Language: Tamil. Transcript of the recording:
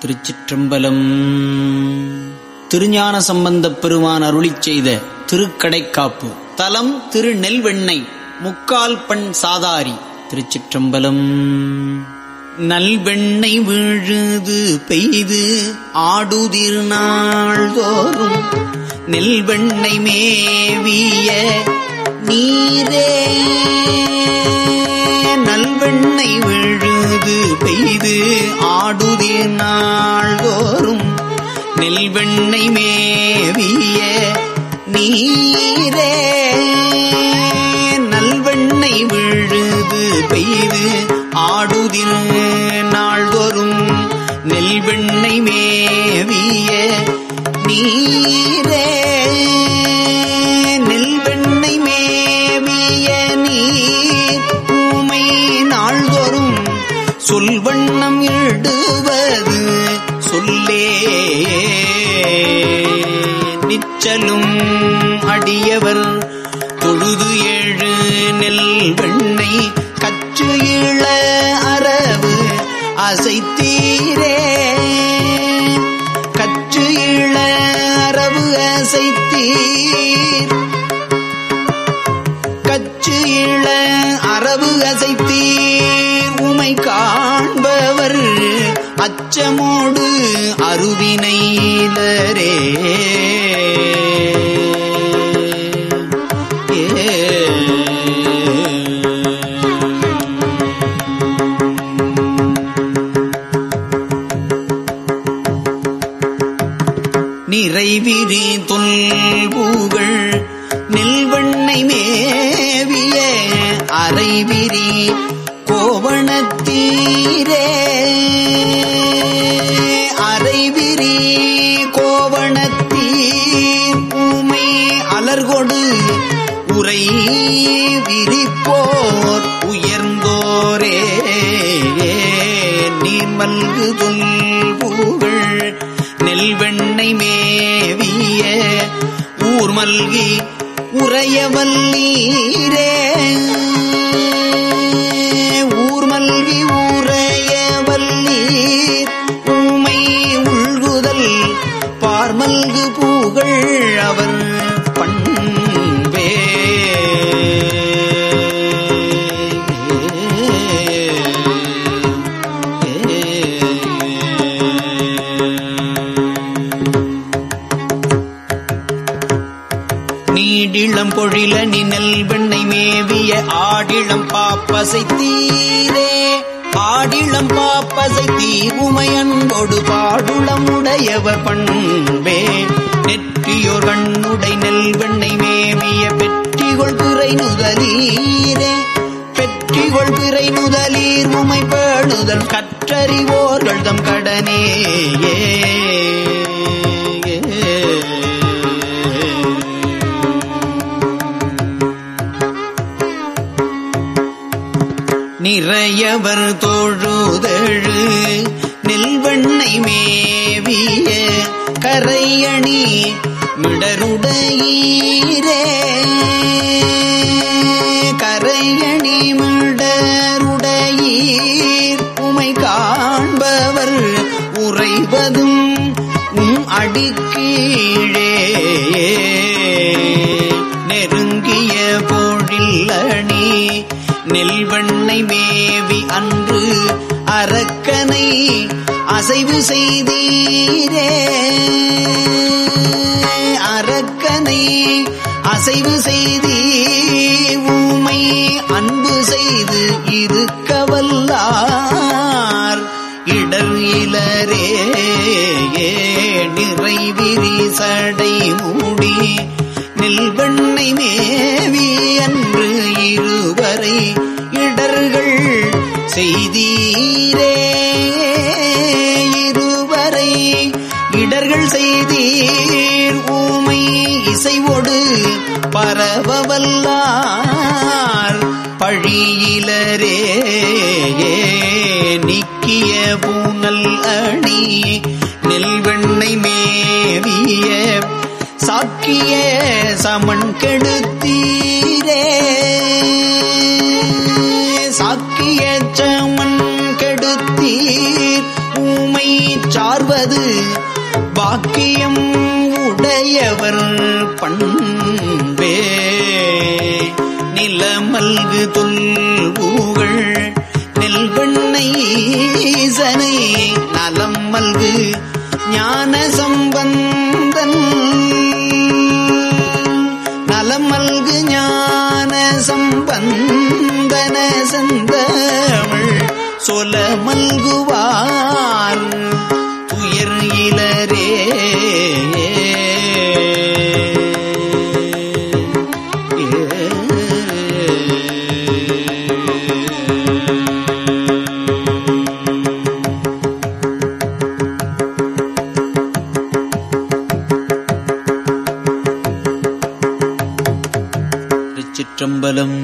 திருச்சிற்றம்பலம். திருஞான சம்பந்தப் பெருமான் அருளி செய்த திருக்கடைக்காப்பு. தலம் திரு நெல்வெண்ணை முக்கால் பண் சாதாரி திருச்சிற்றம்பலம். நல்வெண்ணை விழுது பெய்து ஆடுதிருநாள் தோறும் நெல்வெண்ணை மேவிய நீரே. நல்வெண்ணை விழு நாள்தோறும் நெல்வெண்ணை மேவிய நீரே. நல்வெண்ணை விழுது பெய்து ஆடுதிரு நாள்தோறும் நெல்வெண்ணை மேவிய நீரே. வண்ணம் இடுவது சொல்லே. நிச்சலும் அடியவர் தொழுது ஏழு நெல் வெண்ணை கச்சு இள அரவு அசைத்தீரே. கச்சு இள அரவு அசைத்தீர். கச்சு இள அரவு அசைத்தீர். உமை காண்பவர். அச்சமோடு அருவினைலரே நிறைவிரி தொல்பூகள் நெல்வண்ணை மேவிய அரைவிரி கோவணத்தீரே. அரைவிரி கோவணத்தீர் பூமை அலர்கொடு. உரை விரிப்போர் உயர்ந்தோரே. நீர்மல்கு தொல்பூகள் நெல்வெண்ணை மேவிய. ஊர் மல்கி உறையவல்லீரே. நீடிளம் பொழில நினல் வெண்ணை மேவிய ஆடிளம் பாப்பசை தீரே ஆடிளம் பாப்பசை தீவுமையன்பொடு பாடுளம் உடையவர் பண்பே. நெற்றியோர் கண்ணுடை நெல் வெண்ணை மேவிய பெற்றிகொள் பிறை நுதலீரே. பெற்றிகொள் பிறை நுதலீர் உமை பேணுதல் கற்றறிவோர்கள் தம் கடனேயே. நிறையவர் தோழுதழு நெல்வண்ணை மேவிய கரையணி மிடருடையீரே. கரையணி மிடருடையீர் உமை காண்பவர் உறைவதும் உம் அடிக்கீழே. நெருங்கிய பொழில் அணி நெல்வண்ணை மேவி அன்று அரக்கனை அசைவு செய்தீரே. அரக்கனை அசைவு செய்தீ ஊமை அன்பு செய்து இருக்கவல்லார். இடர் இலரே நிறைவிரி சடை மூடி. நெல்வெண்ணை மேவி அன்று இருவரை இடர்கள் செய்தீரே. இருவரை இடர்கள் செய்தீர். ஊமை இசைவோடு பரவவல்லார். பழியில் சாக்கிய சமன் கெடுத்தீரே. சாக்கிய சமன் கெடுத்தீர். ஊமை சார்வது பாக்கியம் உடையவர் பண்பே. நிலமல்கு தொல்பூகள் நெல்வெண்ணை ஈசனை நலம் மல்கு ஞான சம்பந்த மல்கு ஞான சம்பந்தன செந்தமிழ் சொல மல்குவார் துயர் இளரே. கம்பலம்